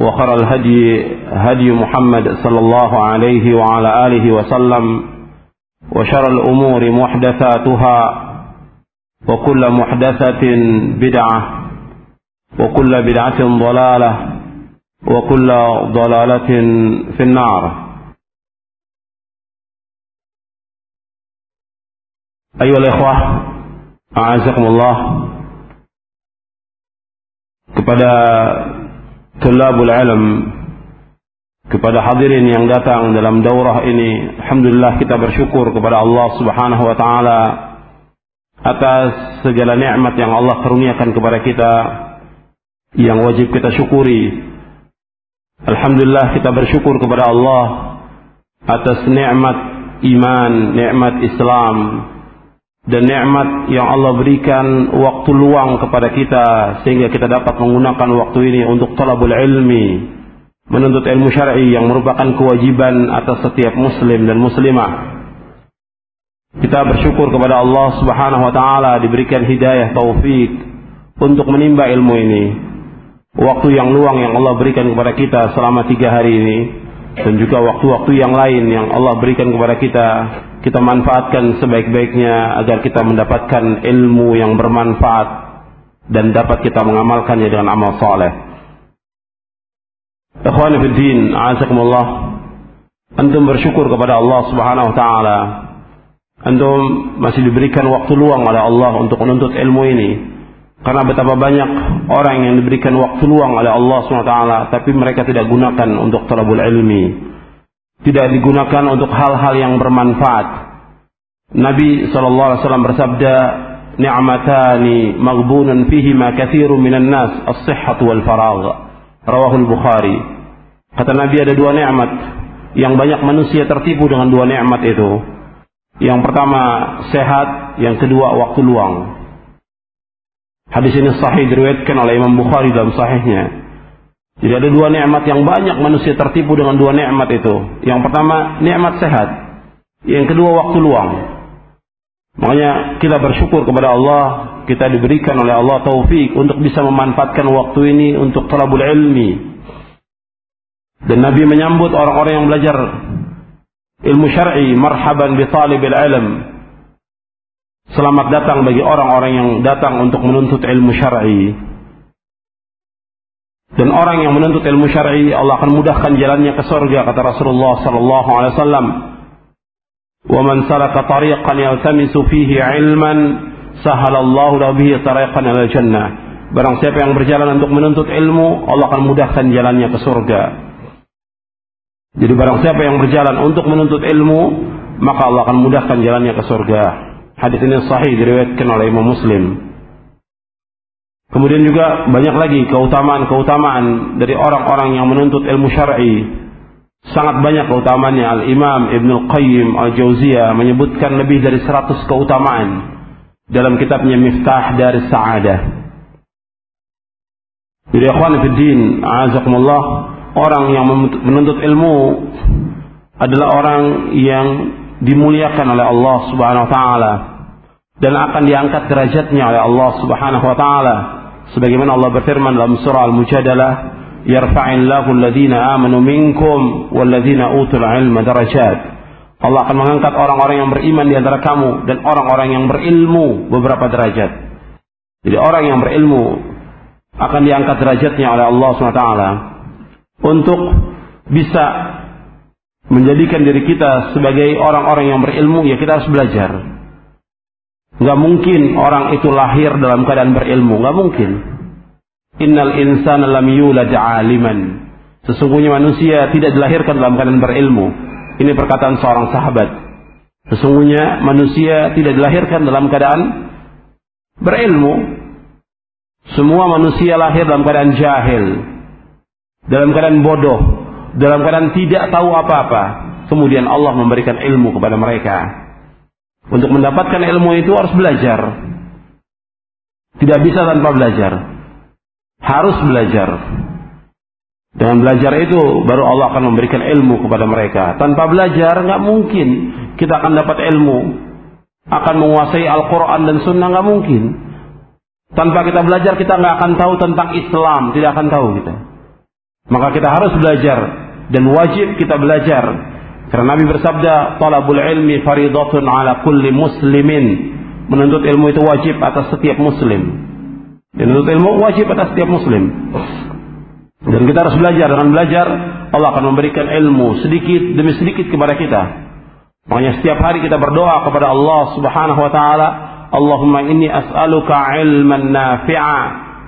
وخر الهدي هدي محمد صلى الله عليه وعلى آله وسلم وشر الأمور محدثاتها وكل محدثة بدعة وكل بدعة ضلالة وكل ضلالة في النار. أيها الإخوة أعزكم الله. kepada tulabul ilm kepada hadirin yang datang dalam daurah ini alhamdulillah kita bersyukur kepada Allah Subhanahu wa taala atas segala nikmat yang Allah karuniakan kepada kita yang wajib kita syukuri. Alhamdulillah kita bersyukur kepada Allah atas nikmat iman nikmat Islam dan nikmat yang Allah berikan waktu luang kepada kita sehingga kita dapat menggunakan waktu ini untuk talabul ilmi menuntut ilmu syar'i yang merupakan kewajiban atas setiap muslim dan muslimah. Kita bersyukur kepada Allah Subhanahu wa taala diberikan hidayah taufik untuk menimba ilmu ini. Waktu yang luang yang Allah berikan kepada kita selama tiga hari ini dan juga waktu-waktu yang lain yang Allah berikan kepada kita kita manfaatkan sebaik-baiknya agar kita mendapatkan ilmu yang bermanfaat dan dapat kita mengamalkannya dengan amal saleh. Ikhwani fi din, azakumullah. Antum bersyukur kepada Allah Subhanahu wa taala. Antum masih diberikan waktu luang oleh Allah untuk menuntut ilmu ini. Karena betapa banyak orang yang diberikan waktu luang oleh Allah SWT, tapi mereka tidak gunakan untuk talabul ilmi tidak digunakan untuk hal-hal yang bermanfaat. Nabi SAW bersabda, "Ni'matani maghbunun fihi ma katsirun minan nas, as-sihhatu wal faragh." Rawahul Bukhari. Kata Nabi ada dua nikmat yang banyak manusia tertipu dengan dua nikmat itu. Yang pertama sehat, yang kedua waktu luang. Hadis ini sahih diriwayatkan oleh Imam Bukhari dalam sahihnya. Jadi ada dua nikmat yang banyak manusia tertipu dengan dua nikmat itu. Yang pertama nikmat sehat, yang kedua waktu luang. Makanya kita bersyukur kepada Allah, kita diberikan oleh Allah taufik untuk bisa memanfaatkan waktu ini untuk talabul ilmi. Dan Nabi menyambut orang-orang yang belajar ilmu syar'i, marhaban bi talibil ilm. Selamat datang bagi orang-orang yang datang untuk menuntut ilmu syar'i. Dan orang yang menuntut ilmu syar'i Allah akan mudahkan jalannya ke surga kata Rasulullah sallallahu alaihi wasallam. "Wa man salaka tariqan yaltamisu fihi 'ilman sahalallahu lahu bihi tariqan ila jannah." Barang siapa yang berjalan untuk menuntut ilmu, Allah akan mudahkan jalannya ke surga. Jadi barang siapa yang berjalan untuk menuntut ilmu, maka Allah akan mudahkan jalannya ke surga. Hadis ini sahih diriwayatkan oleh Imam Muslim. Kemudian juga banyak lagi keutamaan-keutamaan dari orang-orang yang menuntut ilmu syar'i. Sangat banyak keutamaannya. Al-Imam Ibn Al-Qayyim Al-Jauziyah menyebutkan lebih dari 100 keutamaan dalam kitabnya Miftah dari Sa'adah. Jadi akhwan fiddin, azakumullah, orang yang menuntut ilmu adalah orang yang dimuliakan oleh Allah Subhanahu wa taala dan akan diangkat derajatnya oleh Allah Subhanahu wa taala sebagaimana Allah berfirman dalam surah Al-Mujadalah yarfa'illahu alladhina amanu minkum walladhina utul ilma darajat Allah akan mengangkat orang-orang yang beriman di antara kamu dan orang-orang yang berilmu beberapa derajat jadi orang yang berilmu akan diangkat derajatnya oleh Allah SWT untuk bisa menjadikan diri kita sebagai orang-orang yang berilmu, ya kita harus belajar. Gak mungkin orang itu lahir dalam keadaan berilmu, gak mungkin. Innal insana lam yulad aliman. Sesungguhnya manusia tidak dilahirkan dalam keadaan berilmu. Ini perkataan seorang sahabat. Sesungguhnya manusia tidak dilahirkan dalam keadaan berilmu. Semua manusia lahir dalam keadaan jahil. Dalam keadaan bodoh. Dalam keadaan tidak tahu apa-apa. Kemudian Allah memberikan ilmu kepada mereka. Untuk mendapatkan ilmu itu harus belajar. Tidak bisa tanpa belajar. Harus belajar. Dengan belajar itu baru Allah akan memberikan ilmu kepada mereka. Tanpa belajar nggak mungkin kita akan dapat ilmu. Akan menguasai Al-Quran dan Sunnah nggak mungkin. Tanpa kita belajar kita nggak akan tahu tentang Islam, tidak akan tahu kita. Maka kita harus belajar dan wajib kita belajar. Karena Nabi bersabda, "Talabul ilmi faridatun ala kulli muslimin." Menuntut ilmu itu wajib atas setiap muslim. Menuntut ilmu wajib atas setiap muslim. Dan kita harus belajar. Dengan belajar, Allah akan memberikan ilmu sedikit demi sedikit kepada kita. Makanya setiap hari kita berdoa kepada Allah Subhanahu wa taala, Allahumma inni as'aluka ilman nafi'a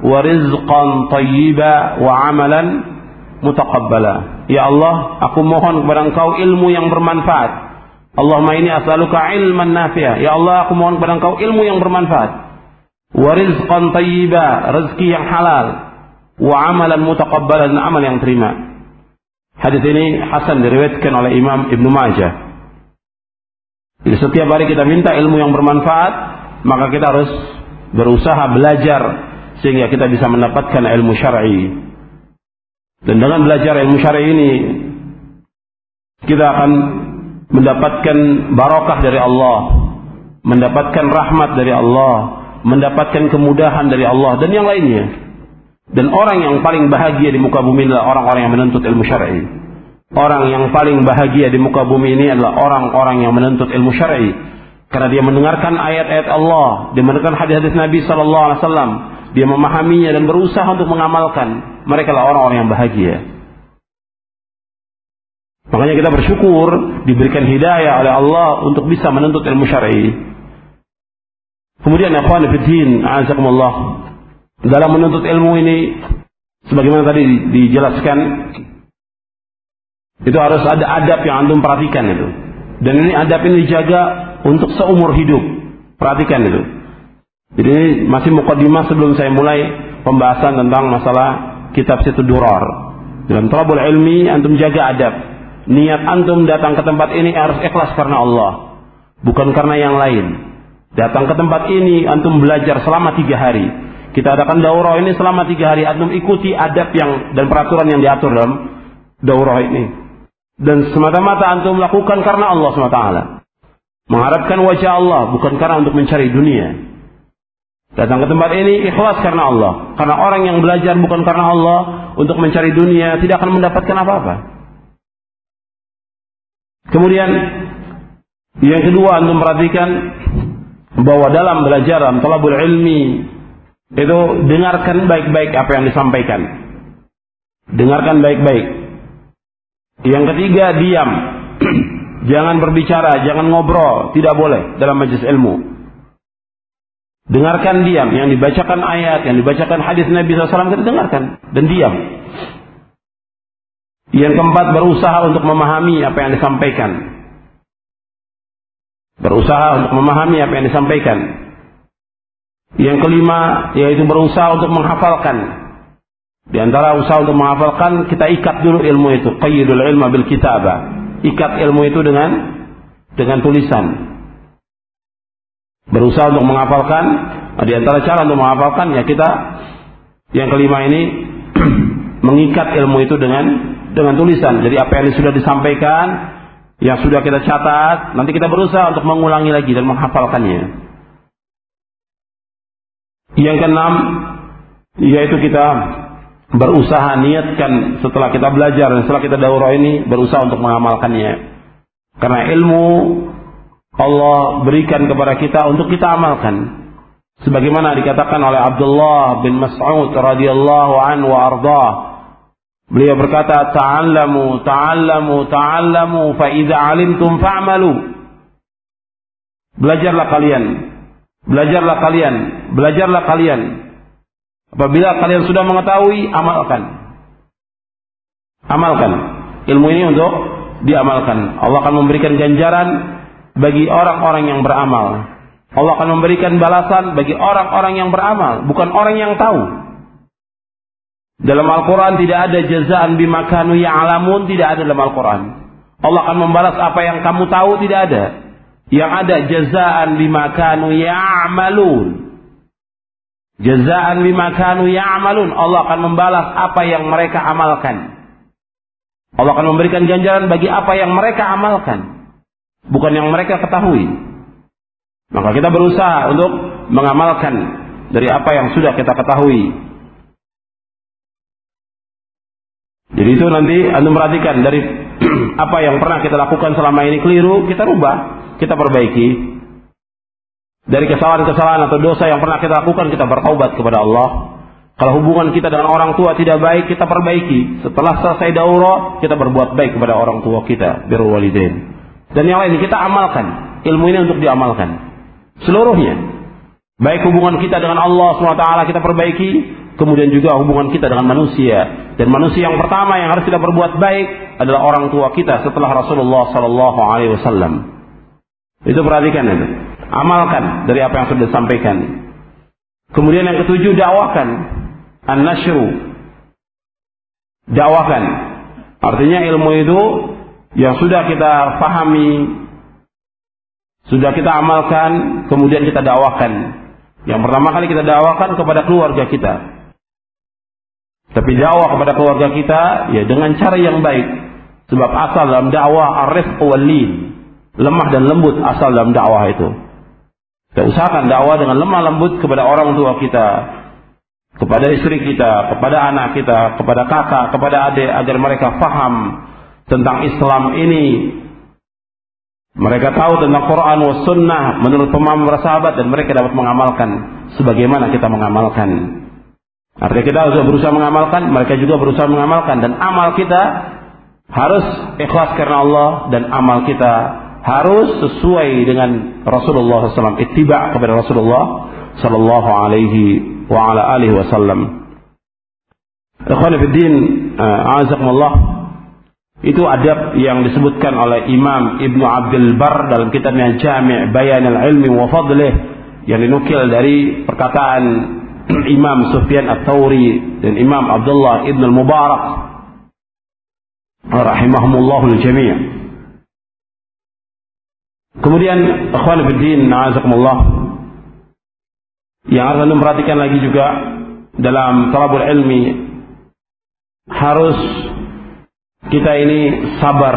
wa rizqan tayyiba wa amalan mutaqabbala. Ya Allah, aku mohon kepada Engkau ilmu yang bermanfaat. Allahumma inni as'aluka ilman nafi'a. Ya Allah, aku mohon kepada Engkau ilmu yang bermanfaat. Wa rizqan tayyiba, rezeki yang halal wa amalan mutaqabbalan amal yang terima. Hadis ini hasan diriwayatkan oleh Imam Ibnu Majah. Jadi setiap hari kita minta ilmu yang bermanfaat, maka kita harus berusaha belajar sehingga kita bisa mendapatkan ilmu syar'i. Dan dengan belajar ilmu syar'i ini kita akan mendapatkan barokah dari Allah, mendapatkan rahmat dari Allah, mendapatkan kemudahan dari Allah dan yang lainnya. Dan orang yang paling bahagia di muka bumi adalah orang-orang yang menuntut ilmu syar'i. Orang yang paling bahagia di muka bumi ini adalah orang-orang yang menuntut ilmu syar'i. Karena dia mendengarkan ayat-ayat Allah, dia mendengarkan hadis-hadis Nabi sallallahu alaihi wasallam, dia memahaminya dan berusaha untuk mengamalkan. Mereka adalah orang-orang yang bahagia. Makanya kita bersyukur diberikan hidayah oleh Allah untuk bisa menuntut ilmu syar'i. Kemudian akhwan fillah, azakumullah, dalam menuntut ilmu ini sebagaimana tadi dijelaskan itu harus ada adab yang antum perhatikan itu. Dan ini adab ini dijaga untuk seumur hidup. Perhatikan itu. Jadi ini masih mukadimah sebelum saya mulai pembahasan tentang masalah kitab situ durar. Dalam terabul ilmi antum jaga adab. Niat antum datang ke tempat ini harus ikhlas karena Allah. Bukan karena yang lain. Datang ke tempat ini antum belajar selama tiga hari kita adakan daurah ini selama tiga hari. Antum ikuti adab yang dan peraturan yang diatur dalam daurah ini. Dan semata-mata antum lakukan karena Allah SWT. Mengharapkan wajah Allah bukan karena untuk mencari dunia. Datang ke tempat ini ikhlas karena Allah. Karena orang yang belajar bukan karena Allah untuk mencari dunia tidak akan mendapatkan apa-apa. Kemudian yang kedua antum perhatikan bahwa dalam belajar dalam talabul ilmi itu dengarkan baik-baik apa yang disampaikan. Dengarkan baik-baik. Yang ketiga, diam. jangan berbicara, jangan ngobrol, tidak boleh dalam majelis ilmu. Dengarkan diam, yang dibacakan ayat, yang dibacakan hadis Nabi SAW kita dengarkan dan diam. Yang keempat, berusaha untuk memahami apa yang disampaikan. Berusaha untuk memahami apa yang disampaikan. Yang kelima yaitu berusaha untuk menghafalkan. Di antara usaha untuk menghafalkan kita ikat dulu ilmu itu, qayyidul ilma bil kitabah. Ikat ilmu itu dengan dengan tulisan. Berusaha untuk menghafalkan, di antara cara untuk menghafalkan ya kita yang kelima ini mengikat ilmu itu dengan dengan tulisan. Jadi apa yang sudah disampaikan, yang sudah kita catat, nanti kita berusaha untuk mengulangi lagi dan menghafalkannya. Yang keenam yaitu kita berusaha niatkan setelah kita belajar dan setelah kita daurah ini berusaha untuk mengamalkannya. Karena ilmu Allah berikan kepada kita untuk kita amalkan. Sebagaimana dikatakan oleh Abdullah bin Mas'ud radhiyallahu anhu wa Beliau berkata, "Ta'allamu, ta'allamu, ta'allamu, fa idza 'alimtum fa'malu." Belajarlah kalian. Belajarlah kalian. Belajarlah kalian. Apabila kalian sudah mengetahui, amalkan. Amalkan. Ilmu ini untuk diamalkan. Allah akan memberikan ganjaran bagi orang-orang yang beramal. Allah akan memberikan balasan bagi orang-orang yang beramal, bukan orang yang tahu. Dalam Al-Quran tidak ada jazaan bimakanu ya'lamun, tidak ada dalam Al-Quran. Allah akan membalas apa yang kamu tahu, tidak ada. Yang ada jazaan bimakanu ya'malun. Jazaan bimakanu ya'malun. Allah akan membalas apa yang mereka amalkan. Allah akan memberikan ganjaran bagi apa yang mereka amalkan. Bukan yang mereka ketahui. Maka kita berusaha untuk mengamalkan dari apa yang sudah kita ketahui. Jadi itu nanti Anda perhatikan dari apa yang pernah kita lakukan selama ini keliru, kita rubah, kita perbaiki. Dari kesalahan-kesalahan atau dosa yang pernah kita lakukan, kita bertaubat kepada Allah. Kalau hubungan kita dengan orang tua tidak baik, kita perbaiki. Setelah selesai daurah, kita berbuat baik kepada orang tua kita, birrul walidain. Dan yang lain kita amalkan. Ilmu ini untuk diamalkan. Seluruhnya. Baik hubungan kita dengan Allah SWT kita perbaiki, kemudian juga hubungan kita dengan manusia. Dan manusia yang pertama yang harus kita berbuat baik adalah orang tua kita setelah Rasulullah Sallallahu Alaihi Wasallam. Itu perhatikan itu. Amalkan dari apa yang sudah disampaikan. Kemudian yang ketujuh dakwakan an-nashru. Dakwakan. Artinya ilmu itu yang sudah kita pahami, sudah kita amalkan, kemudian kita dakwakan. Yang pertama kali kita dakwakan kepada keluarga kita. Tapi dakwah kepada keluarga kita ya dengan cara yang baik. Sebab asal dalam dakwah arif walin. Lemah dan lembut asal dalam dakwah itu. Kita usahakan dakwah dengan lemah lembut kepada orang tua kita, kepada istri kita, kepada anak kita, kepada kakak, kepada adik agar mereka faham tentang Islam ini. Mereka tahu tentang Quran wa sunnah menurut pemahaman para sahabat dan mereka dapat mengamalkan sebagaimana kita mengamalkan. Artinya kita harus berusaha mengamalkan, mereka juga berusaha mengamalkan dan amal kita harus ikhlas karena Allah dan amal kita harus sesuai dengan Rasulullah SAW, ittiba kepada Rasulullah Sallallahu Alaihi wa ala alihi wasallam. Ikhwan itu adab yang disebutkan oleh Imam Ibnu Abdul Bar dalam kitabnya Jami' Bayan al-Ilmi wa Fadlih yang dinukil dari perkataan Imam Sufyan At-Tawri dan Imam Abdullah Ibn Al-Mubarak. Rahimahumullah jami' Kemudian ikhwan fillah, azakumullah, yang harus anda perhatikan lagi juga dalam talabul ilmi harus kita ini sabar.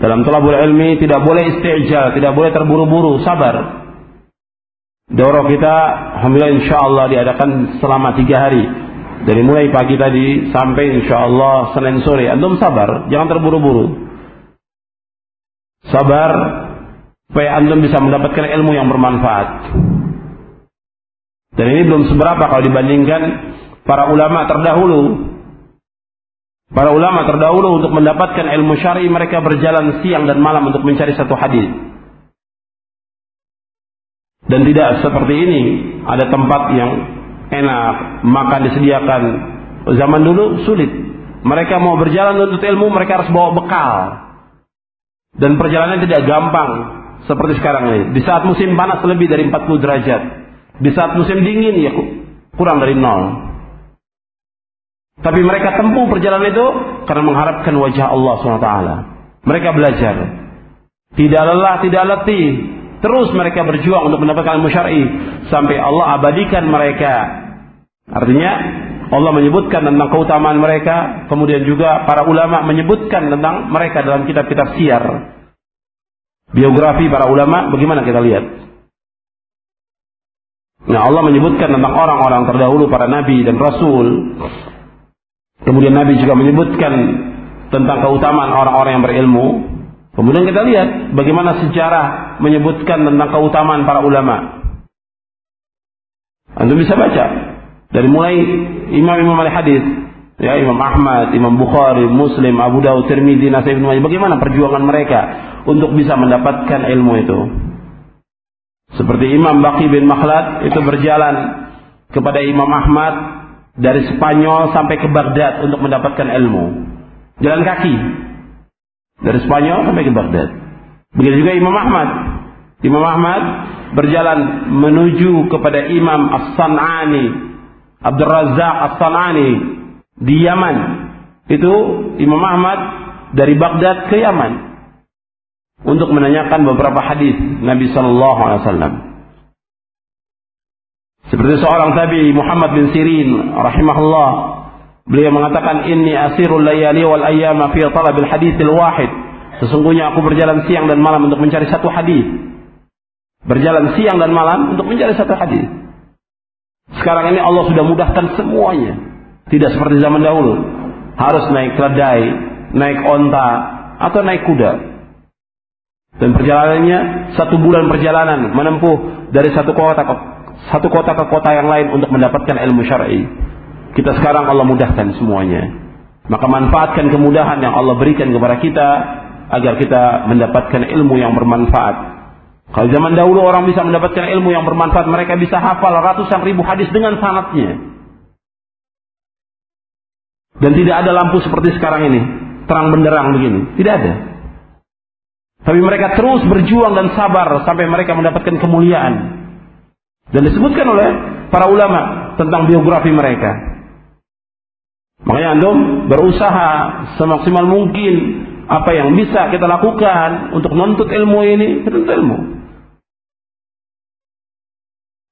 Dalam talabul ilmi tidak boleh istijal tidak boleh terburu-buru sabar. Daurah kita Alhamdulillah insya Allah diadakan selama tiga hari. Dari mulai pagi tadi sampai insya Allah Senin sore. Antum sabar jangan terburu-buru. Sabar supaya antum bisa mendapatkan ilmu yang bermanfaat. Dan ini belum seberapa kalau dibandingkan para ulama terdahulu. Para ulama terdahulu untuk mendapatkan ilmu syar'i mereka berjalan siang dan malam untuk mencari satu hadis. Dan tidak seperti ini, ada tempat yang enak, makan disediakan. Zaman dulu sulit. Mereka mau berjalan untuk ilmu, mereka harus bawa bekal. Dan perjalanan tidak gampang seperti sekarang ini. Di saat musim panas lebih dari 40 derajat. Di saat musim dingin ya kurang dari nol. Tapi mereka tempuh perjalanan itu karena mengharapkan wajah Allah SWT. Mereka belajar. Tidak lelah, tidak letih. Terus mereka berjuang untuk mendapatkan ilmu syar'i sampai Allah abadikan mereka. Artinya Allah menyebutkan tentang keutamaan mereka, kemudian juga para ulama menyebutkan tentang mereka dalam kitab-kitab siar. Biografi para ulama bagaimana kita lihat? Nah Allah menyebutkan tentang orang-orang terdahulu para nabi dan rasul. Kemudian Nabi juga menyebutkan tentang keutamaan orang-orang yang berilmu. Kemudian kita lihat bagaimana sejarah menyebutkan tentang keutamaan para ulama. Anda bisa baca dari mulai imam-imam al hadis Ya Imam Ahmad, Imam Bukhari, Muslim, Abu Dawud, Tirmidzi, Nasai Ibnu Majah. Bagaimana perjuangan mereka untuk bisa mendapatkan ilmu itu? Seperti Imam Baqi bin Makhlad itu berjalan kepada Imam Ahmad dari Spanyol sampai ke Baghdad untuk mendapatkan ilmu. Jalan kaki. Dari Spanyol sampai ke Baghdad. Begitu juga Imam Ahmad. Imam Ahmad berjalan menuju kepada Imam As-San'ani, Abdul Razak As-San'ani di Yaman. Itu Imam Ahmad dari Baghdad ke Yaman untuk menanyakan beberapa hadis Nabi Sallallahu Alaihi Wasallam. Seperti seorang tabi Muhammad bin Sirin rahimahullah beliau mengatakan inni asirul layali wal ayyama fi talabil haditsil wahid. Sesungguhnya aku berjalan siang dan malam untuk mencari satu hadis. Berjalan siang dan malam untuk mencari satu hadis. Sekarang ini Allah sudah mudahkan semuanya. Tidak seperti zaman dahulu. Harus naik keledai, naik onta, atau naik kuda. Dan perjalanannya satu bulan perjalanan menempuh dari satu kota ke satu kota ke kota yang lain untuk mendapatkan ilmu syar'i. Kita sekarang Allah mudahkan semuanya. Maka manfaatkan kemudahan yang Allah berikan kepada kita agar kita mendapatkan ilmu yang bermanfaat. Kalau zaman dahulu orang bisa mendapatkan ilmu yang bermanfaat, mereka bisa hafal ratusan ribu hadis dengan sanatnya. Dan tidak ada lampu seperti sekarang ini, terang benderang begini. Tidak ada. Tapi mereka terus berjuang dan sabar sampai mereka mendapatkan kemuliaan. Dan disebutkan oleh para ulama tentang biografi mereka. Makanya antum berusaha semaksimal mungkin apa yang bisa kita lakukan untuk menuntut ilmu ini, menuntut ilmu.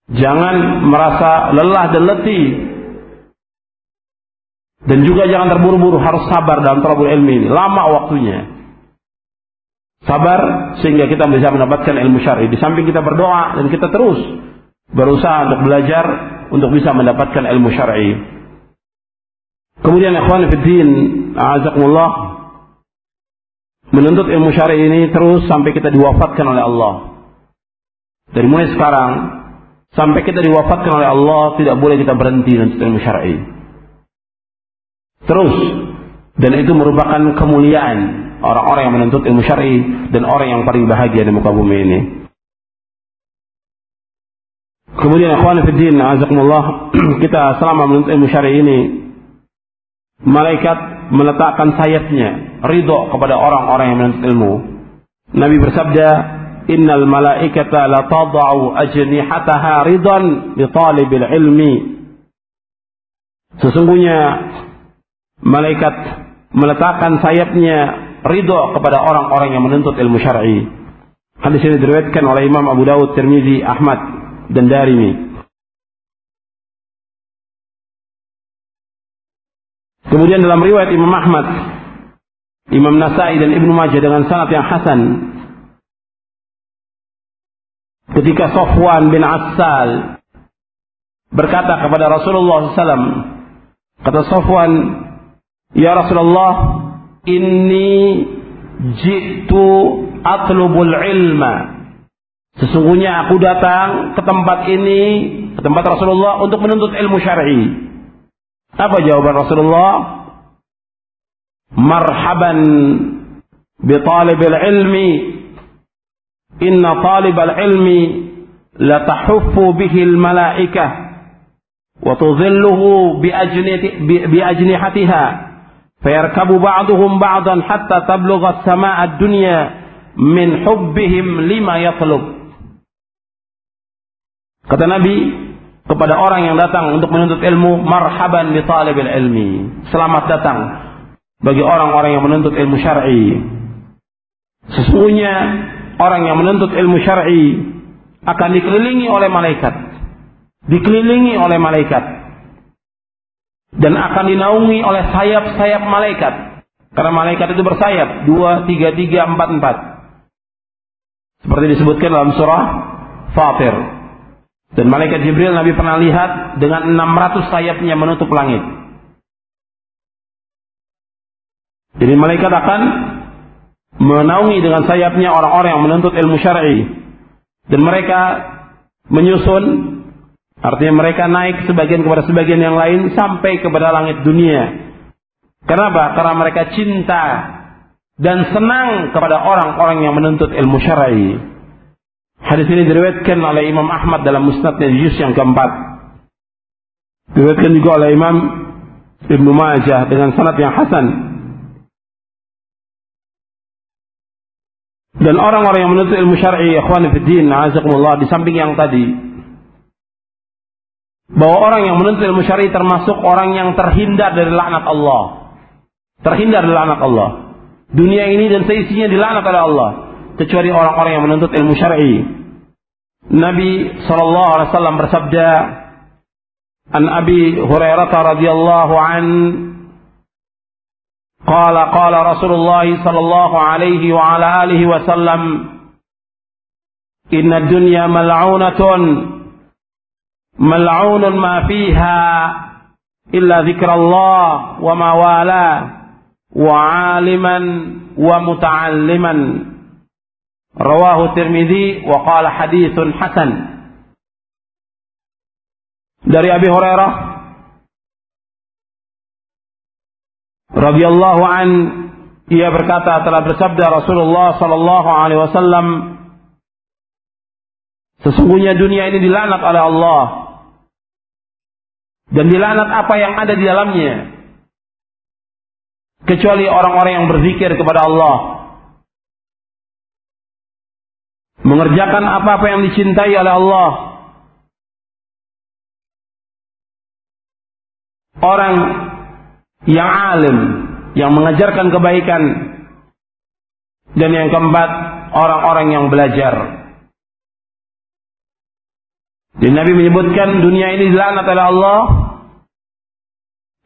Jangan merasa lelah dan letih. Dan juga jangan terburu-buru, harus sabar dalam talabul ilmu ini. Lama waktunya. Sabar sehingga kita bisa mendapatkan ilmu syar'i. Di samping kita berdoa dan kita terus berusaha untuk belajar untuk bisa mendapatkan ilmu syar'i. Kemudian ikhwan fiddin, azakumullah menuntut ilmu syar'i ini terus sampai kita diwafatkan oleh Allah. Dari mulai sekarang sampai kita diwafatkan oleh Allah tidak boleh kita berhenti menuntut ilmu syar'i. Terus dan itu merupakan kemuliaan orang-orang yang menuntut ilmu syar'i dan orang yang paling bahagia di muka bumi ini. Kemudian akhwan fiddin, azakumullah, kita selama menuntut ilmu syar'i ini malaikat meletakkan sayapnya ridho kepada orang-orang yang menuntut ilmu. Nabi bersabda, "Innal malaikata la tad'u ajnihataha ridan li talibil ilmi." Sesungguhnya malaikat meletakkan sayapnya ridho kepada orang-orang yang menuntut ilmu syar'i. Hadis ini diriwayatkan oleh Imam Abu Dawud, Tirmizi, Ahmad dan Darimi. Kemudian dalam riwayat Imam Ahmad, Imam Nasai dan Ibnu Majah dengan sanad yang hasan ketika Sofwan bin Assal berkata kepada Rasulullah SAW, kata Sofwan, Ya Rasulullah, inni jitu atlubul ilma Sesungguhnya aku datang ke tempat ini, ke tempat Rasulullah untuk menuntut ilmu syar'i. Apa jawaban Rasulullah? Marhaban bi talibil ilmi. Inna talibal ilmi la tahuffu bihi al malaikah wa tudhilluhu bi ajnihati bi ajnihatiha fayarkabu ba'dan hatta tablugha as-samaa'a ad-dunya min hubbihim lima yatlub Kata Nabi kepada orang yang datang untuk menuntut ilmu, marhaban bi talibil ilmi. Selamat datang bagi orang-orang yang menuntut ilmu syar'i. Sesungguhnya orang yang menuntut ilmu syar'i akan dikelilingi oleh malaikat. Dikelilingi oleh malaikat. Dan akan dinaungi oleh sayap-sayap malaikat. Karena malaikat itu bersayap. Dua, tiga, tiga, empat, empat. Seperti disebutkan dalam surah Fatir. Dan malaikat Jibril Nabi pernah lihat dengan 600 sayapnya menutup langit. Jadi malaikat akan menaungi dengan sayapnya orang-orang yang menuntut ilmu syar'i. Dan mereka menyusun artinya mereka naik sebagian kepada sebagian yang lain sampai kepada langit dunia Kenapa? Karena mereka cinta dan senang kepada orang-orang yang menuntut ilmu syar'i. Hadis ini diriwayatkan oleh Imam Ahmad dalam Musnadnya juz yang keempat. Diriwayatkan juga oleh Imam Ibnu Majah dengan sanad yang hasan. Dan orang-orang yang menuntut ilmu syar'i, ikhwan fillah, azakumullah di samping yang tadi, bahwa orang yang menuntut ilmu syar'i termasuk orang yang terhindar dari laknat Allah. Terhindar dari laknat Allah. Dunia ini dan seisinya dilaknat oleh Allah kecuali orang-orang yang menuntut ilmu syar'i. Nabi sallallahu alaihi wasallam bersabda an Abi Hurairah radhiyallahu an qala qala Rasulullah sallallahu alaihi wa ala alihi wasallam inna dunya mal'unatun mal'unun ma fiha illa dzikrullah wa ma wala wa 'aliman wa muta'alliman Rawahu Tirmidzi wa qala haditsun hasan. Dari Abi Hurairah radhiyallahu an ia berkata telah bersabda Rasulullah sallallahu alaihi wasallam Sesungguhnya dunia ini dilaknat oleh Allah. Dan dilaknat apa yang ada di dalamnya. Kecuali orang-orang yang berzikir kepada Allah mengerjakan apa-apa yang dicintai oleh Allah. Orang yang alim, yang mengajarkan kebaikan, dan yang keempat, orang-orang yang belajar. Dan Nabi menyebutkan dunia ini dilaknat oleh Allah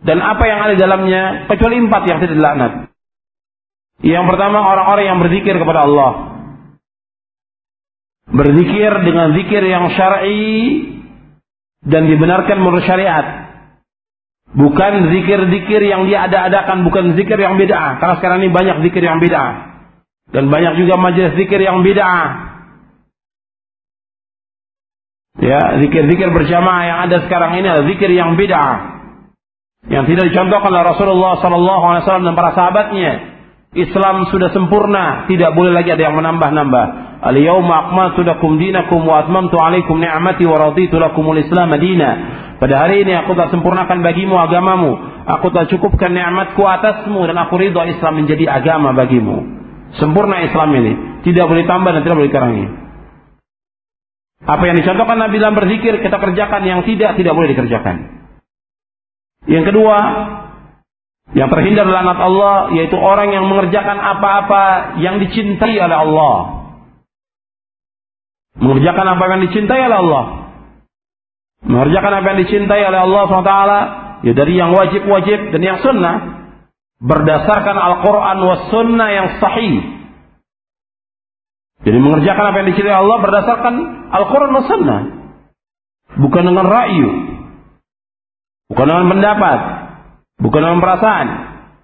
dan apa yang ada dalamnya kecuali empat yang tidak dilaknat. Yang pertama orang-orang yang berzikir kepada Allah. Berzikir dengan zikir yang syar'i dan dibenarkan menurut syariat. Bukan zikir-zikir yang dia ada-adakan, bukan zikir yang bid'ah. Karena sekarang ini banyak zikir yang bid'ah. Dan banyak juga majelis zikir yang bid'ah. Ya, zikir-zikir berjamaah yang ada sekarang ini adalah zikir yang bid'ah. Yang tidak dicontohkan oleh Rasulullah sallallahu alaihi wasallam dan para sahabatnya. Islam sudah sempurna, tidak boleh lagi ada yang menambah-nambah. Al-yawma akmaltu lakum dinakum wa atmamtu alaikum ni'mati wa raditu lakumul Islam madina. Pada hari ini aku telah sempurnakan bagimu agamamu. Aku telah cukupkan nikmatku atasmu dan aku ridho Islam menjadi agama bagimu. Sempurna Islam ini, tidak boleh tambah dan tidak boleh dikurangi. Apa yang dicontohkan Nabi dalam berzikir kita kerjakan yang tidak tidak boleh dikerjakan. Yang kedua, yang terhindar laknat Allah yaitu orang yang mengerjakan apa-apa yang dicintai oleh Allah. Mengerjakan apa yang dicintai oleh Allah. Mengerjakan apa yang dicintai oleh Allah SWT ya dari yang wajib-wajib dan yang sunnah. Berdasarkan Al-Quran was sunnah yang sahih. Jadi mengerjakan apa yang dicintai Allah berdasarkan Al-Quran was sunnah. Bukan dengan rayu. Bukan dengan pendapat bukan dengan perasaan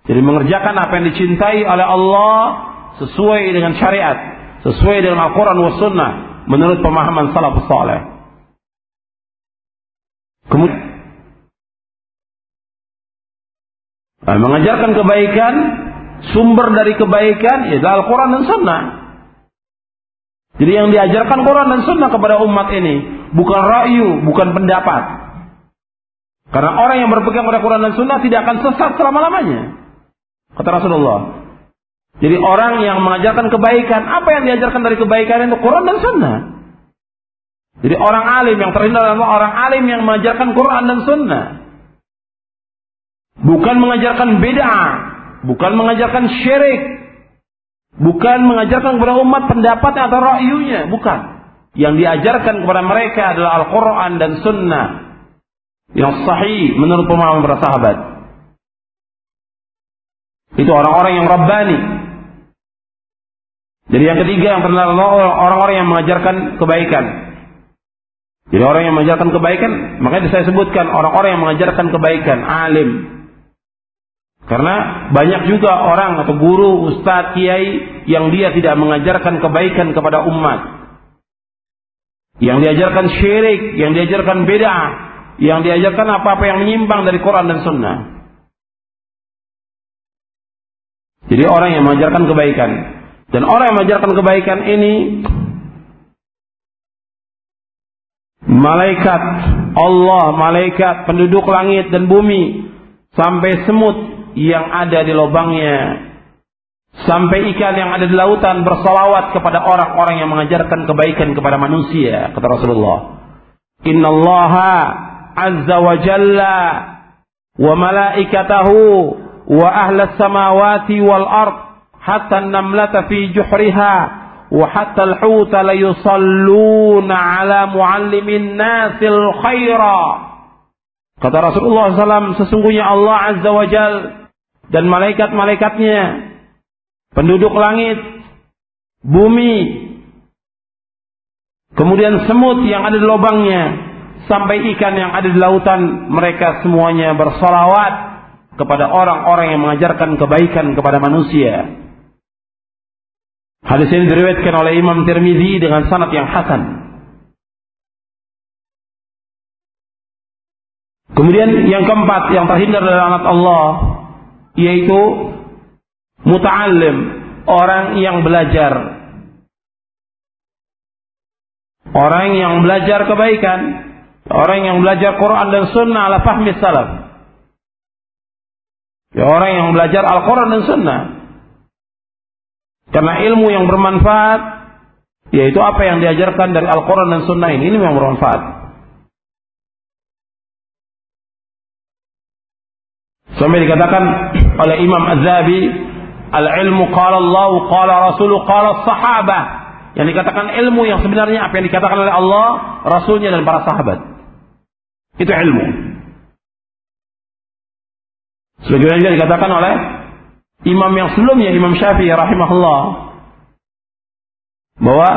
jadi mengerjakan apa yang dicintai oleh Allah sesuai dengan syariat sesuai dengan Al-Quran was sunnah menurut pemahaman salafus saleh. Kemudian nah, mengajarkan kebaikan, sumber dari kebaikan ya Al-Quran dan Sunnah. Jadi yang diajarkan Quran dan Sunnah kepada umat ini bukan rayu, bukan pendapat. Karena orang yang berpegang pada Quran dan Sunnah tidak akan sesat selama-lamanya. Kata Rasulullah. Jadi orang yang mengajarkan kebaikan, apa yang diajarkan dari kebaikan itu Quran dan Sunnah. Jadi orang alim yang terhindar adalah orang alim yang mengajarkan Quran dan Sunnah. Bukan mengajarkan beda, bukan mengajarkan syirik, bukan mengajarkan kepada umat pendapat atau rakyunya, bukan. Yang diajarkan kepada mereka adalah Al-Quran dan Sunnah yang sahih menurut pemahaman para sahabat. Itu orang-orang yang Rabbani, jadi yang ketiga yang terkenal orang-orang yang mengajarkan kebaikan. Jadi orang yang mengajarkan kebaikan, makanya saya sebutkan orang-orang yang mengajarkan kebaikan, alim. Karena banyak juga orang atau guru, ustadz, kiai yang dia tidak mengajarkan kebaikan kepada umat. Yang diajarkan syirik, yang diajarkan beda, yang diajarkan apa-apa yang menyimpang dari Quran dan Sunnah. Jadi orang yang mengajarkan kebaikan dan orang yang mengajarkan kebaikan ini malaikat Allah, malaikat penduduk langit dan bumi sampai semut yang ada di lubangnya sampai ikan yang ada di lautan bersalawat kepada orang-orang yang mengajarkan kebaikan kepada manusia kata Rasulullah innallaha azza wa jalla wa malaikatahu wa ahla samawati wal ard hatta namlata fi juhriha wa hatta al-hut la yusalluna ala muallimin nasil khaira. Kata Rasulullah SAW sesungguhnya Allah azza wa jal dan malaikat-malaikatnya penduduk langit bumi kemudian semut yang ada di lubangnya sampai ikan yang ada di lautan mereka semuanya bersolawat kepada orang-orang yang mengajarkan kebaikan kepada manusia. Hadis ini diriwayatkan oleh Imam Tirmizi dengan sanad yang hasan. Kemudian yang keempat yang terhindar dari anak Allah yaitu muta'allim, orang yang belajar. Orang yang belajar kebaikan Orang yang belajar Quran dan Sunnah ala fahmi salaf. Ya, orang yang belajar Al-Quran dan Sunnah. Karena ilmu yang bermanfaat, yaitu apa yang diajarkan dari Al-Quran dan Sunnah ini, ini yang bermanfaat. Sampai dikatakan oleh Imam Az-Zabi, al-ilmu qala Allah, qala Rasul, qala sahabah. Yang dikatakan ilmu yang sebenarnya apa yang dikatakan oleh Allah, Rasulnya dan para sahabat. Itu ilmu. Sebagaimana juga dikatakan oleh imam yang sebelumnya, Imam Syafi'i rahimahullah. Bahwa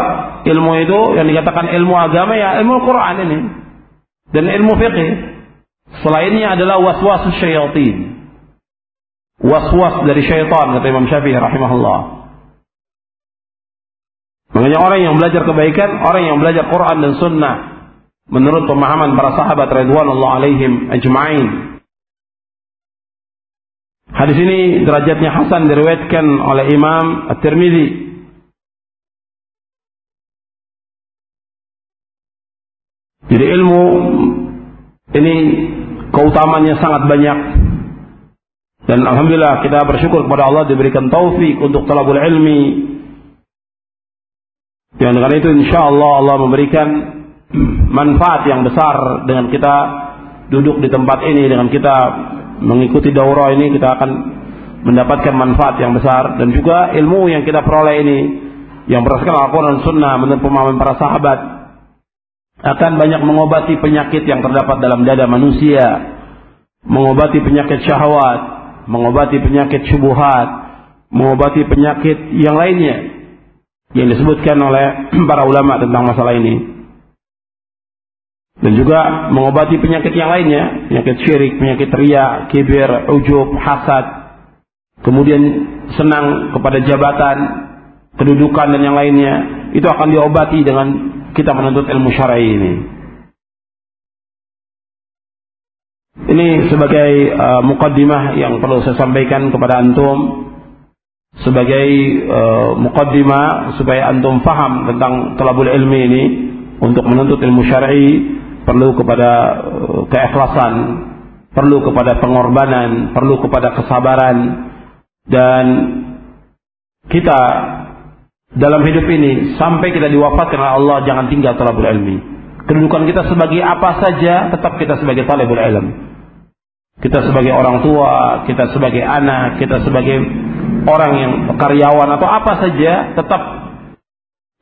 ilmu itu yang dikatakan ilmu agama ya ilmu Quran ini. Dan ilmu fikih. Selainnya adalah waswas syaitan. Waswas dari syaitan kata Imam Syafi'i rahimahullah. Makanya orang yang belajar kebaikan, orang yang belajar Quran dan Sunnah, menurut pemahaman para sahabat radhiyallahu alaihim ajma'in. Hadis ini derajatnya hasan diriwayatkan oleh Imam At-Tirmizi. Jadi ilmu ini keutamanya sangat banyak. Dan alhamdulillah kita bersyukur kepada Allah diberikan taufik untuk talabul ilmi. Dan dengan itu insyaallah Allah memberikan manfaat yang besar dengan kita duduk di tempat ini dengan kita mengikuti daurah ini kita akan mendapatkan manfaat yang besar. Dan juga ilmu yang kita peroleh ini yang berdasarkan Al-Quran dan Sunnah menurut pemahaman para sahabat akan banyak mengobati penyakit yang terdapat dalam dada manusia mengobati penyakit syahwat mengobati penyakit syubuhat mengobati penyakit yang lainnya yang disebutkan oleh para ulama tentang masalah ini dan juga mengobati penyakit yang lainnya, penyakit syirik, penyakit ria, kibir, ujub, hasad, kemudian senang kepada jabatan, kedudukan dan yang lainnya, itu akan diobati dengan kita menuntut ilmu syar'i ini. Ini sebagai uh, mukaddimah yang perlu saya sampaikan kepada antum sebagai uh, mukaddimah supaya antum faham tentang telabul ilmi ini untuk menuntut ilmu syar'i perlu kepada uh, keikhlasan, perlu kepada pengorbanan, perlu kepada kesabaran dan kita dalam hidup ini sampai kita diwafatkan oleh Allah jangan tinggal talabul ilmi. Kedudukan kita sebagai apa saja tetap kita sebagai talabul ilm. Kita sebagai orang tua, kita sebagai anak, kita sebagai orang yang karyawan atau apa saja tetap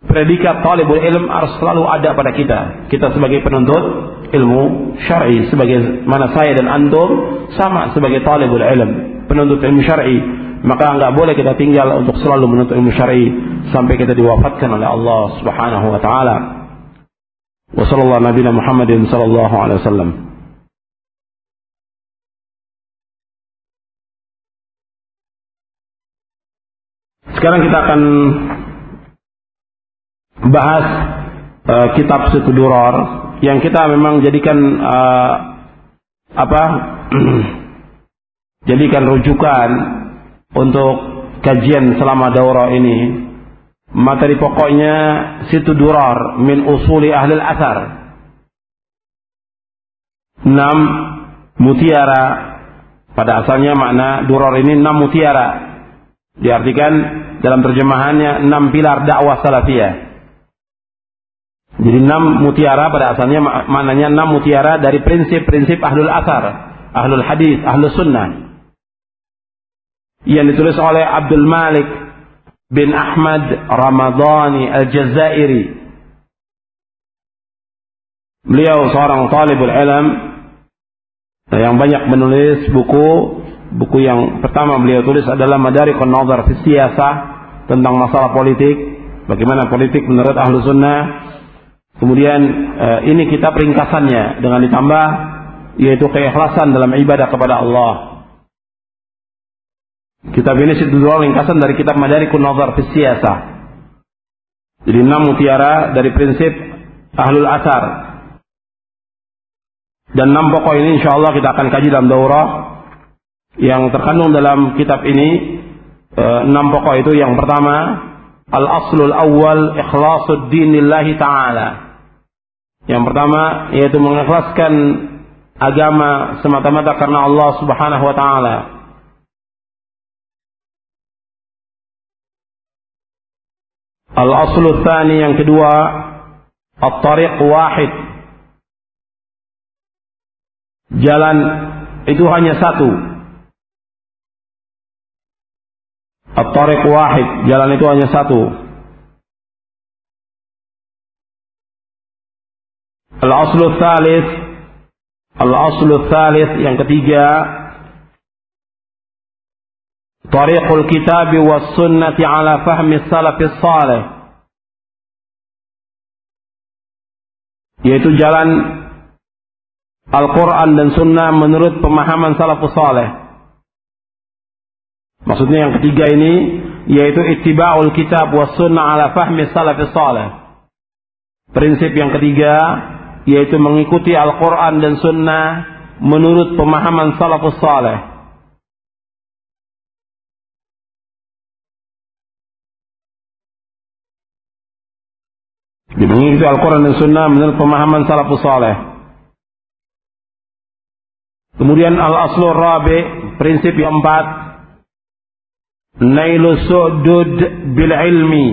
predikat talibul ilm harus selalu ada pada kita. Kita sebagai penuntut ilmu syar'i, sebagai mana saya dan antum sama sebagai talibul ilm, penuntut ilmu syar'i. Maka enggak boleh kita tinggal untuk selalu menuntut ilmu syar'i sampai kita diwafatkan oleh Allah Subhanahu wa taala. Wa sallallahu nabi Muhammadin sallallahu alaihi wasallam. Sekarang kita akan bahas uh, kitab Situ Duror yang kita memang jadikan uh, apa jadikan rujukan untuk kajian selama daurah ini. Materi pokoknya situ durar min usuli ahli asar. Enam mutiara pada asalnya makna durar ini enam mutiara. Diartikan dalam terjemahannya enam pilar dakwah salafiyah. Jadi enam mutiara pada asalnya maknanya enam mutiara dari prinsip-prinsip ahlul asar, ahlul hadis, ahlul sunnah. Yang ditulis oleh Abdul Malik bin Ahmad Ramadhani Al-Jazairi. Beliau seorang talibul ilm yang banyak menulis buku. Buku yang pertama beliau tulis adalah Madarikun Nazar fi Siyasah tentang masalah politik, bagaimana politik menurut ahlu sunnah Kemudian eh, ini kita peringkasannya dengan ditambah yaitu keikhlasan dalam ibadah kepada Allah. Kitab ini dua ringkasan dari kitab Madarikun Nazar fi Siyasah. Jadi enam mutiara dari prinsip Ahlul Asar. Dan enam pokok ini insya Allah kita akan kaji dalam daurah yang terkandung dalam kitab ini. Eh, enam pokok itu yang pertama Al-aslul awal ikhlasul dinillahi ta'ala yang pertama yaitu mengikhlaskan agama semata-mata karena Allah Subhanahu wa taala. Al-aslu tsani yang kedua at-tariq wahid. Jalan itu hanya satu. At-tariq wahid, jalan itu hanya satu. Al-aslu thalith Al-aslu thalith yang ketiga Tariqul kitab was sunnati ala fahmi salafis salih yaitu jalan Al-Quran dan Sunnah menurut pemahaman salafus saleh. Maksudnya yang ketiga ini yaitu ittiba'ul kitab was sunnah ala fahmi salafis saleh. Prinsip yang ketiga yaitu mengikuti Al-Quran dan Sunnah menurut pemahaman salafus saleh. Mengikuti Al-Quran dan Sunnah menurut pemahaman salafus saleh. Kemudian al-aslu rabi, prinsip yang empat, nailu su'dud bil ilmi,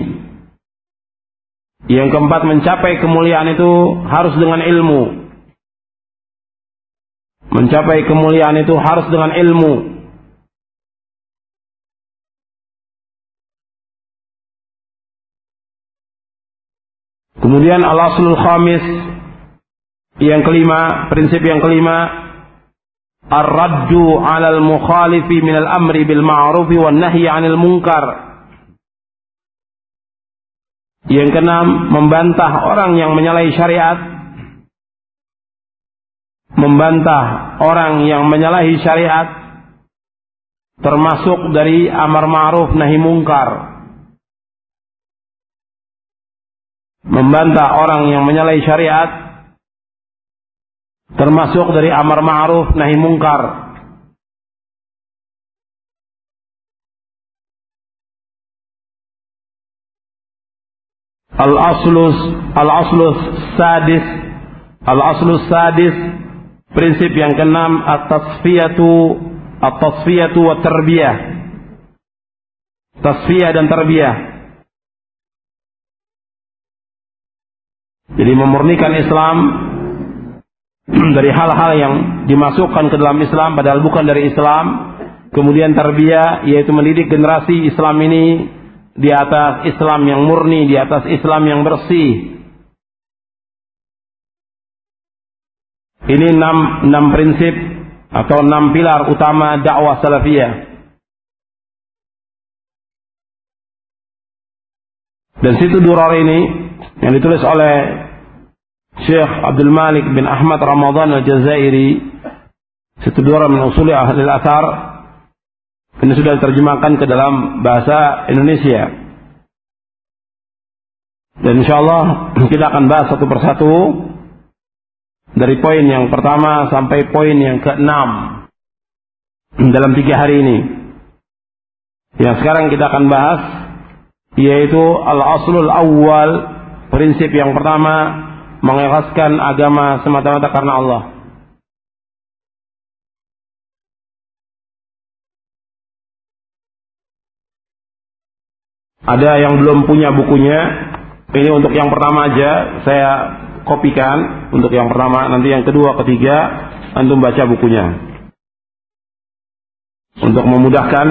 yang keempat mencapai kemuliaan itu harus dengan ilmu. Mencapai kemuliaan itu harus dengan ilmu. Kemudian al-aslul khamis yang kelima, prinsip yang kelima, ar-raddu 'alal mukhalifi minal amri bil ma'rufi wan nahyi 'anil munkar. Yang keenam, membantah orang yang menyalahi syariat. Membantah orang yang menyalahi syariat termasuk dari amar ma'ruf nahi mungkar. Membantah orang yang menyalahi syariat termasuk dari amar ma'ruf nahi mungkar. Al-aslus al-aslus sadis. Al-aslus sadis prinsip yang keenam at-tasfiyatu at-tasfiyatu wa tarbiyah. Tasfiyah dan tarbiyah. Jadi memurnikan Islam dari hal-hal yang dimasukkan ke dalam Islam padahal bukan dari Islam kemudian tarbiyah yaitu mendidik generasi Islam ini di atas Islam yang murni, di atas Islam yang bersih. Ini enam, enam prinsip atau enam pilar utama dakwah salafiyah. Dan situ durar ini yang ditulis oleh Syekh Abdul Malik bin Ahmad Ramadan al-Jazairi situ durar min usuli ahli al-athar ini sudah diterjemahkan ke dalam bahasa Indonesia. Dan insya Allah kita akan bahas satu persatu dari poin yang pertama sampai poin yang keenam dalam tiga hari ini. Yang sekarang kita akan bahas yaitu al-aslul awwal, prinsip yang pertama mengikhlaskan agama semata-mata karena Allah. Ada yang belum punya bukunya, ini untuk yang pertama aja saya kopikan untuk yang pertama, nanti yang kedua, ketiga antum baca bukunya. Untuk memudahkan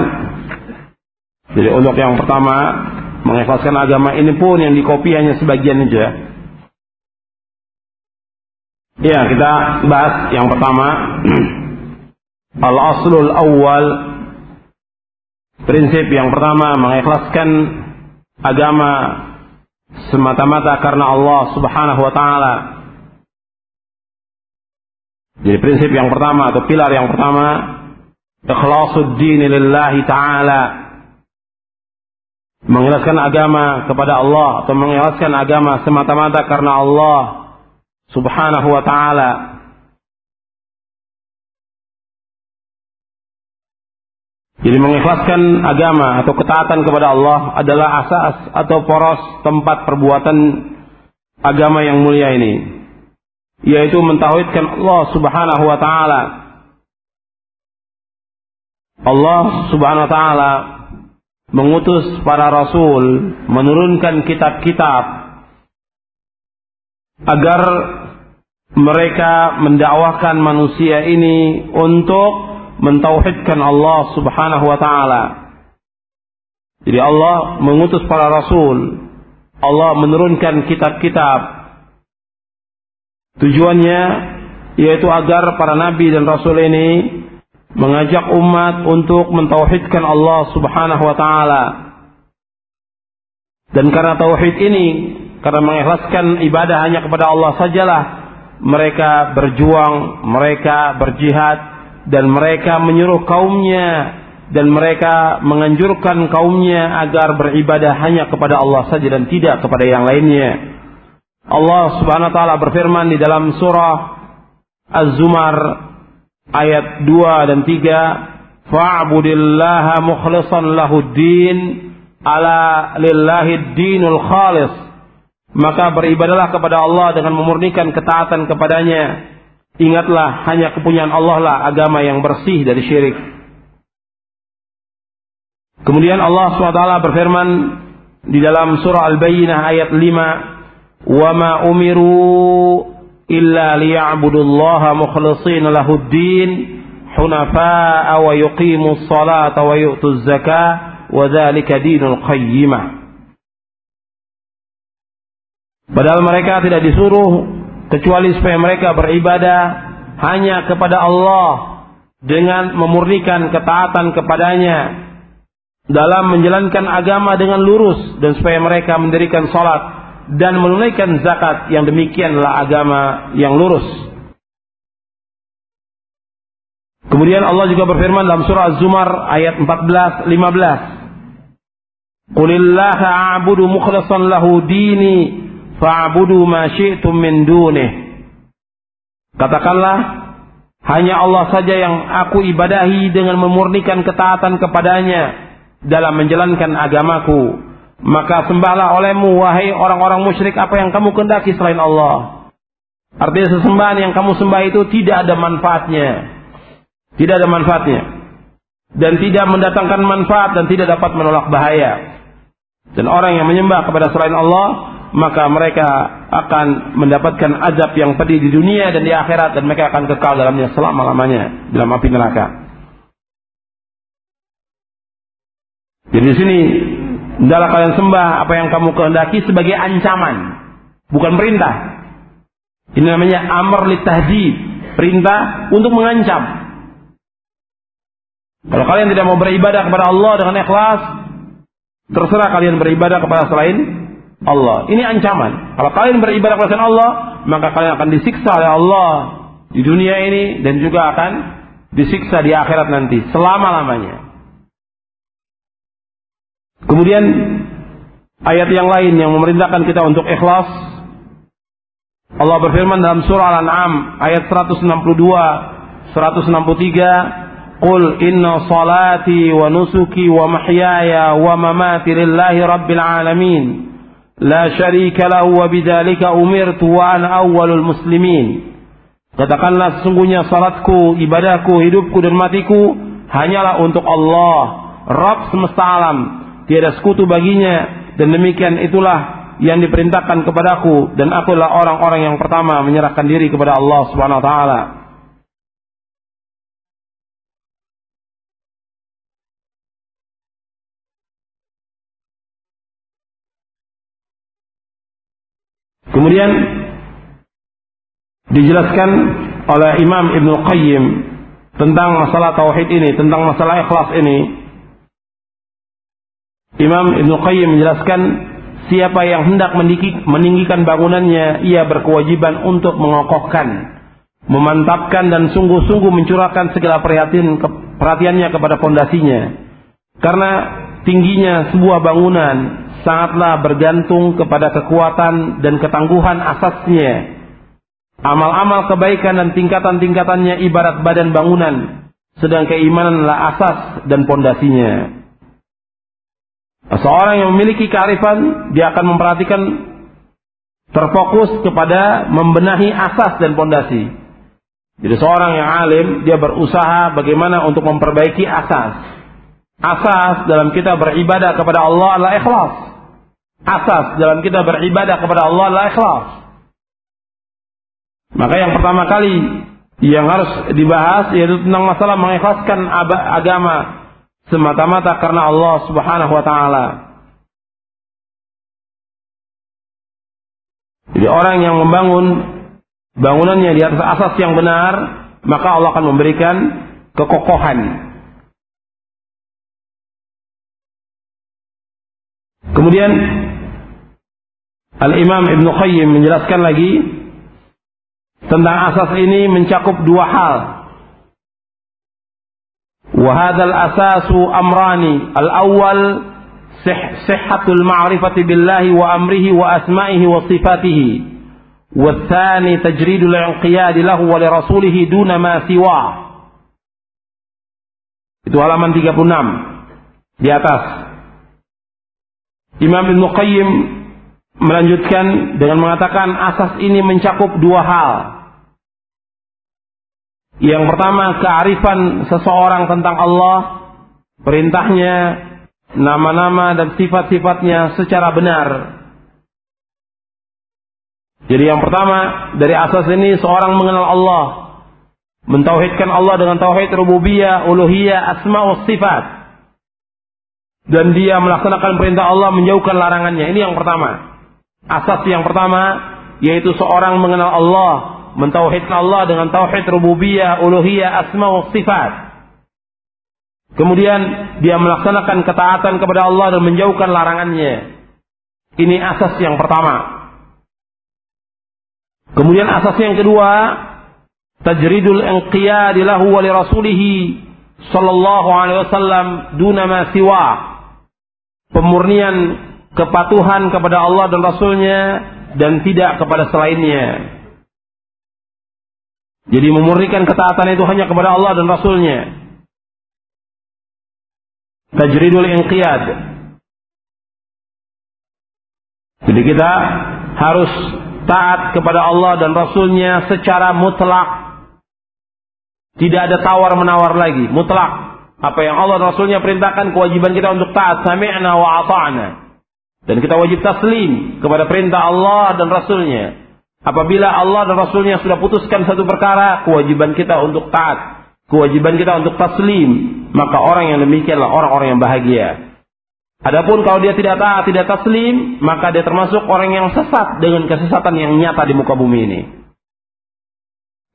jadi untuk yang pertama mengikhlaskan agama ini pun yang dikopi hanya sebagian aja. Ya, kita bahas yang pertama Al-aslul awal Prinsip yang pertama mengikhlaskan agama semata-mata karena Allah Subhanahu wa taala. Jadi prinsip yang pertama atau pilar yang pertama ikhlasul din lillahi taala. Mengikhlaskan agama kepada Allah atau mengikhlaskan agama semata-mata karena Allah Subhanahu wa taala. Jadi mengikhlaskan agama atau ketaatan kepada Allah adalah asas atau poros tempat perbuatan agama yang mulia ini. Yaitu mentauhidkan Allah subhanahu wa ta'ala. Allah subhanahu wa ta'ala mengutus para rasul, menurunkan kitab-kitab agar mereka mendakwahkan manusia ini untuk mentauhidkan Allah Subhanahu wa taala. Jadi Allah mengutus para rasul, Allah menurunkan kitab-kitab. Tujuannya yaitu agar para nabi dan rasul ini mengajak umat untuk mentauhidkan Allah Subhanahu wa taala. Dan karena tauhid ini, karena mengikhlaskan ibadah hanya kepada Allah sajalah, mereka berjuang, mereka berjihad, dan mereka menyuruh kaumnya dan mereka menganjurkan kaumnya agar beribadah hanya kepada Allah saja dan tidak kepada yang lainnya. Allah Subhanahu wa taala berfirman di dalam surah Az-Zumar ayat 2 dan 3, "Fa'budillaha mukhlishan lahud-din ala lillahi dinul khalis." Maka beribadalah kepada Allah dengan memurnikan ketaatan kepadanya Ingatlah hanya kepunyaan Allah lah agama yang bersih dari syirik. Kemudian Allah SWT berfirman di dalam surah Al-Bayyinah ayat 5, "Wa ma umiru illa liya'budullaha mukhlishina lahud-din hunafa'a wa yuqimus salata wa yu'tuz zakah wa dzalika dinul qayyimah." Padahal mereka tidak disuruh kecuali supaya mereka beribadah hanya kepada Allah dengan memurnikan ketaatan kepadanya dalam menjalankan agama dengan lurus dan supaya mereka mendirikan salat dan menunaikan zakat yang demikianlah agama yang lurus. Kemudian Allah juga berfirman dalam surah Az-Zumar ayat 14 15. Qulillaha a'budu mukhlishan lahu dini fa'budu ma syi'tum min dunih. Katakanlah, hanya Allah saja yang aku ibadahi dengan memurnikan ketaatan kepadanya dalam menjalankan agamaku. Maka sembahlah olehmu, wahai orang-orang musyrik, apa yang kamu kendaki selain Allah. Artinya sesembahan yang kamu sembah itu tidak ada manfaatnya. Tidak ada manfaatnya. Dan tidak mendatangkan manfaat dan tidak dapat menolak bahaya. Dan orang yang menyembah kepada selain Allah maka mereka akan mendapatkan azab yang pedih di dunia dan di akhirat dan mereka akan kekal dalamnya selama-lamanya dalam api neraka. Jadi di sini adalah kalian sembah apa yang kamu kehendaki sebagai ancaman, bukan perintah. Ini namanya amr li tahdid, perintah untuk mengancam. Kalau kalian tidak mau beribadah kepada Allah dengan ikhlas, terserah kalian beribadah kepada selain Allah. Ini ancaman. Kalau kalian beribadah kepada Allah, maka kalian akan disiksa oleh Allah di dunia ini dan juga akan disiksa di akhirat nanti selama-lamanya. Kemudian ayat yang lain yang memerintahkan kita untuk ikhlas. Allah berfirman dalam surah Al-An'am ayat 162, 163, "Qul inna salati wa nusuki wa mahyaya wa mamati lillahi rabbil alamin." لا شريك له وبذلك أمرت وأنا أول المسلمين Katakanlah sesungguhnya salatku, ibadahku, hidupku dan matiku hanyalah untuk Allah, Rabb semesta alam. Tiada sekutu baginya dan demikian itulah yang diperintahkan kepadaku dan aku adalah orang-orang yang pertama menyerahkan diri kepada Allah Subhanahu wa taala. Kemudian dijelaskan oleh Imam Ibn Qayyim tentang masalah tauhid ini, tentang masalah ikhlas ini. Imam Ibn Qayyim menjelaskan siapa yang hendak meninggikan bangunannya, ia berkewajiban untuk mengokohkan, memantapkan dan sungguh-sungguh mencurahkan segala perhatian perhatiannya kepada fondasinya. Karena tingginya sebuah bangunan sangatlah bergantung kepada kekuatan dan ketangguhan asasnya. Amal-amal kebaikan dan tingkatan-tingkatannya ibarat badan bangunan, sedang keimananlah asas dan pondasinya. Seorang yang memiliki kearifan, dia akan memperhatikan terfokus kepada membenahi asas dan pondasi. Jadi seorang yang alim, dia berusaha bagaimana untuk memperbaiki asas. Asas dalam kita beribadah kepada Allah adalah ikhlas. Asas dalam kita beribadah kepada Allah adalah ikhlas. Maka yang pertama kali yang harus dibahas yaitu tentang masalah mengikhlaskan agama semata-mata karena Allah Subhanahu wa taala. Jadi orang yang membangun bangunannya di atas asas yang benar, maka Allah akan memberikan kekokohan Kemudian Al-Imam Ibn Qayyim menjelaskan lagi tentang asas ini mencakup dua hal. Wahadal asasu amrani. Al-awwal sihhatul ma'rifati billahi wa amrihi wa asma'ihi wa sifatihi. والثاني تجريد الانقياد له ولرسوله دون ما سواه. Itu halaman 36 di atas. Imam Ibn Qayyim melanjutkan dengan mengatakan asas ini mencakup dua hal. Yang pertama kearifan seseorang tentang Allah, perintahnya, nama-nama dan sifat-sifatnya secara benar. Jadi yang pertama dari asas ini seorang mengenal Allah, mentauhidkan Allah dengan tauhid rububiyah, uluhiyah, asma wa sifat dan dia melaksanakan perintah Allah menjauhkan larangannya. Ini yang pertama. Asas yang pertama yaitu seorang mengenal Allah, mentauhidkan Allah dengan tauhid rububiyah, uluhiyah, asma wa sifat. Kemudian dia melaksanakan ketaatan kepada Allah dan menjauhkan larangannya. Ini asas yang pertama. Kemudian asas yang kedua, tajridul inqiyadi lahu wa li rasulih sallallahu alaihi wasallam duna ma siwa pemurnian kepatuhan kepada Allah dan Rasulnya dan tidak kepada selainnya. Jadi memurnikan ketaatan itu hanya kepada Allah dan Rasulnya. Tajridul inqiyad. Jadi kita harus taat kepada Allah dan Rasulnya secara mutlak. Tidak ada tawar-menawar lagi, mutlak. Apa yang Allah dan Rasulnya perintahkan kewajiban kita untuk taat sami'na wa ata'na. Dan kita wajib taslim kepada perintah Allah dan Rasulnya. Apabila Allah dan Rasulnya sudah putuskan satu perkara, kewajiban kita untuk taat. Kewajiban kita untuk taslim. Maka orang yang demikianlah orang-orang yang bahagia. Adapun kalau dia tidak taat, tidak taslim, maka dia termasuk orang yang sesat dengan kesesatan yang nyata di muka bumi ini.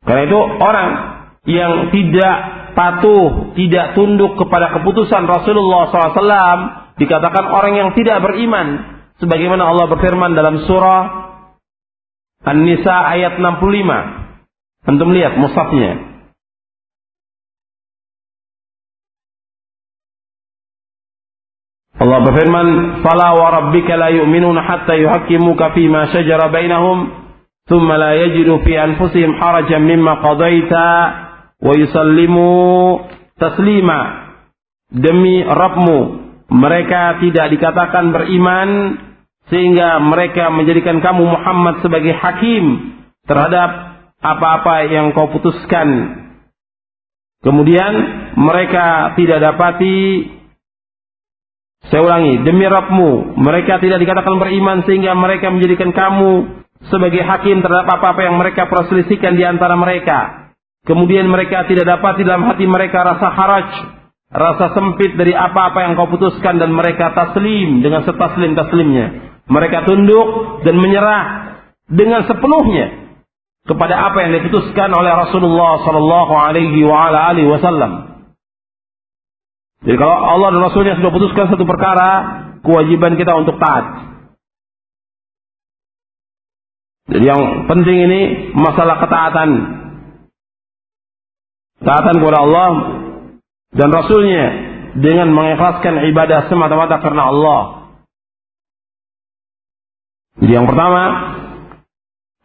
Karena itu orang yang tidak patuh, tidak tunduk kepada keputusan Rasulullah SAW, dikatakan orang yang tidak beriman. Sebagaimana Allah berfirman dalam surah An-Nisa ayat 65. Antum lihat musafnya. Allah berfirman, "Fala wa rabbika la yu'minuna hatta yuhaqqimuka fi ma shajara bainahum, thumma la yajidu fi anfusihim harajan mimma qadaita wa yusallimu demi Rabbmu mereka tidak dikatakan beriman sehingga mereka menjadikan kamu Muhammad sebagai hakim terhadap apa-apa yang kau putuskan kemudian mereka tidak dapati saya ulangi, demi Rabbmu, mereka tidak dikatakan beriman sehingga mereka menjadikan kamu sebagai hakim terhadap apa-apa yang mereka perselisihkan di antara mereka. Kemudian mereka tidak dapat di dalam hati mereka rasa haraj, rasa sempit dari apa-apa yang kau putuskan dan mereka taslim dengan setaslim-taslimnya. Mereka tunduk dan menyerah dengan sepenuhnya kepada apa yang diputuskan oleh Rasulullah sallallahu alaihi wasallam. Jadi kalau Allah dan Rasulnya sudah putuskan satu perkara, kewajiban kita untuk taat. Jadi yang penting ini masalah ketaatan. Taatan kepada Allah dan Rasulnya dengan mengikhlaskan ibadah semata-mata karena Allah. Jadi yang pertama,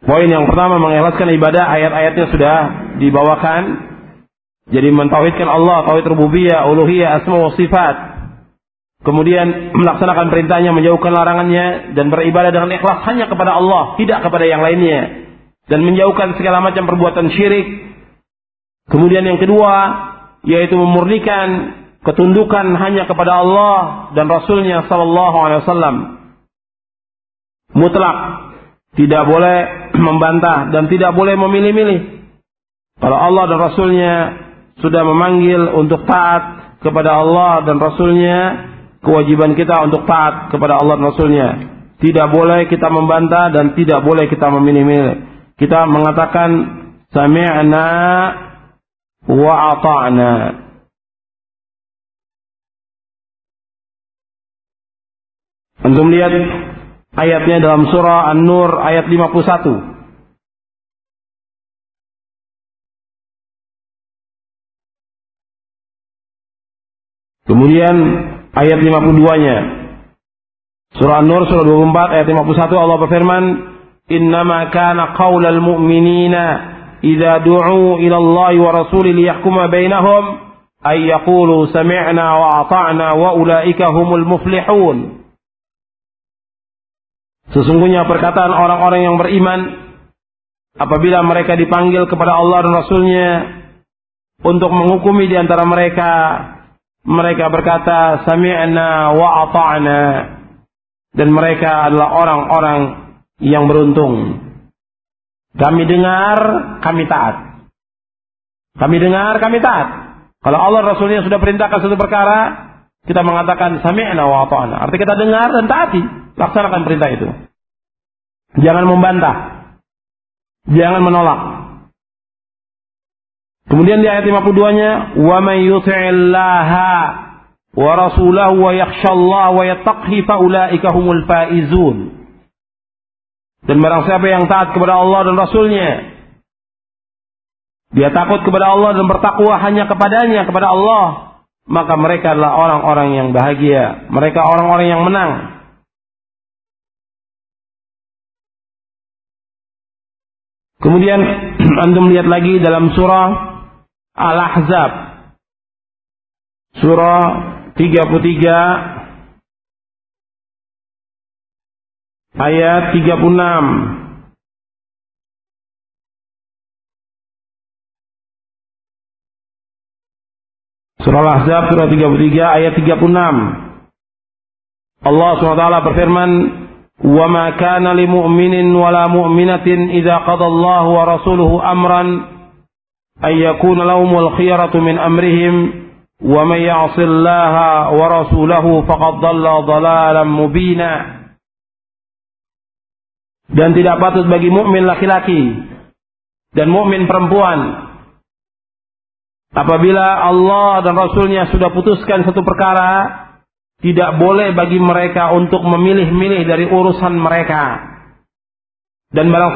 poin yang pertama mengikhlaskan ibadah ayat-ayatnya sudah dibawakan jadi mentauhidkan Allah, tauhid rububiyah, uluhiyah, asma wa sifat. Kemudian melaksanakan perintahnya, menjauhkan larangannya dan beribadah dengan ikhlas hanya kepada Allah, tidak kepada yang lainnya. Dan menjauhkan segala macam perbuatan syirik. Kemudian yang kedua, yaitu memurnikan ketundukan hanya kepada Allah dan Rasulnya Sallallahu Alaihi Wasallam. Mutlak, tidak boleh membantah dan tidak boleh memilih-milih. Kalau Allah dan Rasulnya sudah memanggil untuk taat kepada Allah dan Rasulnya, kewajiban kita untuk taat kepada Allah dan Rasulnya. Tidak boleh kita membantah dan tidak boleh kita memilih-milih. Kita mengatakan sami'na ata'na. Antum lihat ayatnya dalam surah An-Nur ayat 51. Kemudian ayat 52-nya. Surah An-Nur surah 24 ayat 51 Allah berfirman, "Innama kana qaulal mu'minina idza du'u ila Allah wa rasulih liyahkuma bainahum ay yaqulu sami'na wa ata'na wa ulaika humul muflihun." Sesungguhnya perkataan orang-orang yang beriman apabila mereka dipanggil kepada Allah dan Rasulnya untuk menghukumi di antara mereka mereka berkata sami'na wa ata'na dan mereka adalah orang-orang yang beruntung. Kami dengar, kami taat. Kami dengar, kami taat. Kalau Allah Rasulnya sudah perintahkan satu perkara, kita mengatakan sami'na wa ata'na. Artinya kita dengar dan taati. Laksanakan perintah itu. Jangan membantah. Jangan menolak. Kemudian di ayat 52-nya, "Wa may yuti'illaha wa rasulahu wa wa yattaqhi fa ulaika humul faizun." Dan barang siapa yang taat kepada Allah dan Rasulnya, dia takut kepada Allah dan bertakwa hanya kepadanya, kepada Allah, maka mereka adalah orang-orang yang bahagia. Mereka orang-orang yang menang. Kemudian antum lihat lagi dalam surah Al-Ahzab surah 33 ayat 36 Surah Al-Ahzab surah 33 ayat 36 Allah SWT berfirman وَمَا كَانَ لِمُؤْمِنٍ وَلَا مُؤْمِنَةٍ إِذَا قَضَى اللَّهُ وَرَسُولُهُ أَمْرًا أن يكون لهم الخيرة من أمرهم ومن يعص الله ورسوله فقد ضل ضلالا مبينا Dan tidak patut bagi mukmin laki-laki dan mukmin perempuan. Apabila Allah dan Rasulnya sudah putuskan satu perkara tidak boleh bagi mereka untuk memilih-milih dari urusan mereka. Dan barang